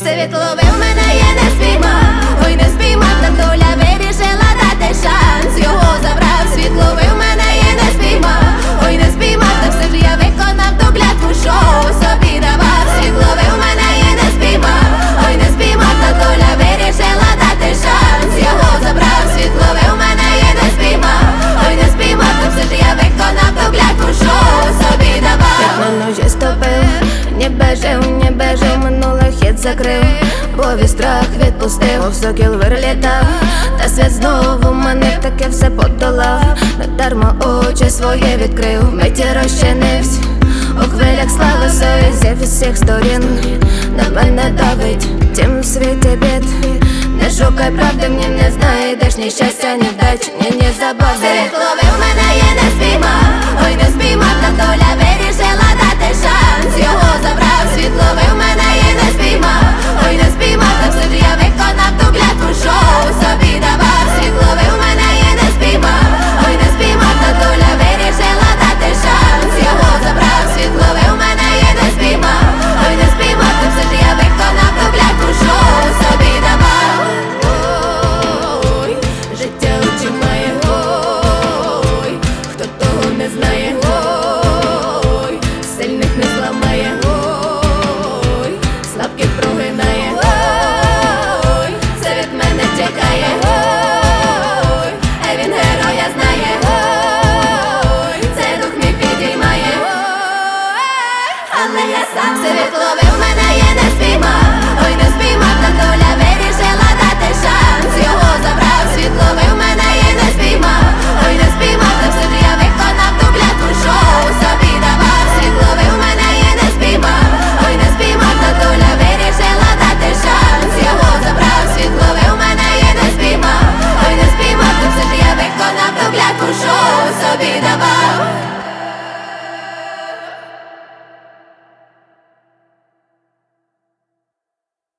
Все в мене. Закрив, бо страх відпустив, в сокіл вилітав, та світ знову мене таке все подолав, не дарма очі свої відкрив, миті розчинився, у хвилях слави зі всіх сторін, на мене давить, тім світі бід, не шукай правди, мені не знайдеш ні щастя, ні вдач, ні, ні забави. Ловив мене,